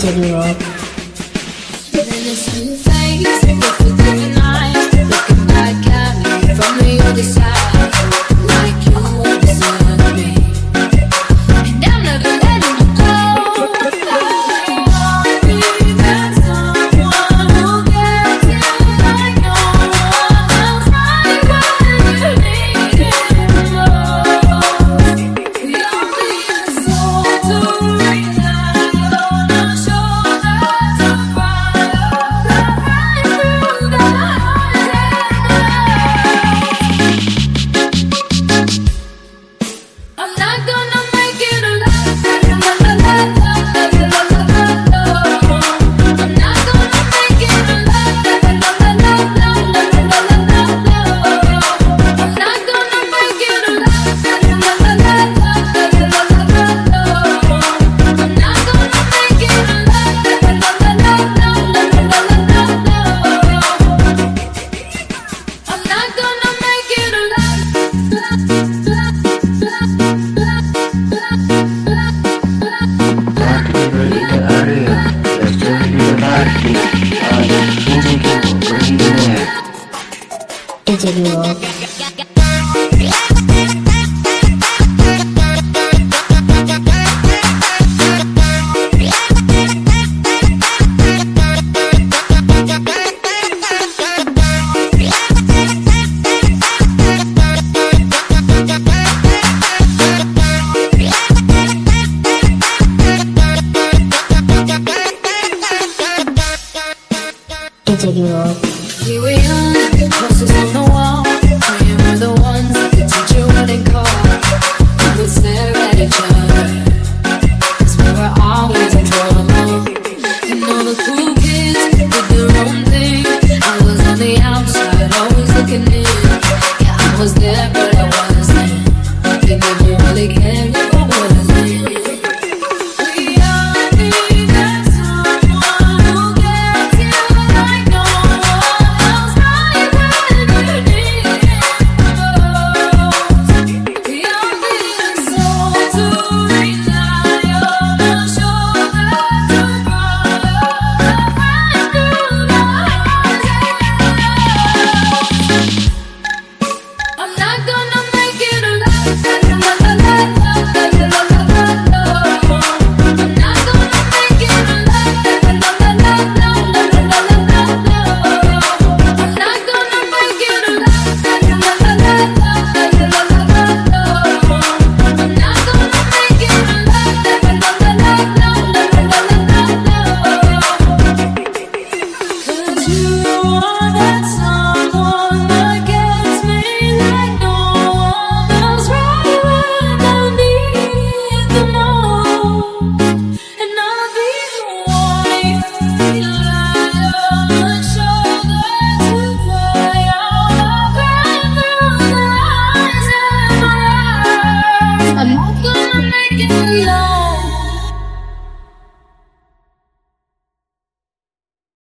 Turn me wrong. DJ Take DJ Mule. Here we are, crosses on the wall.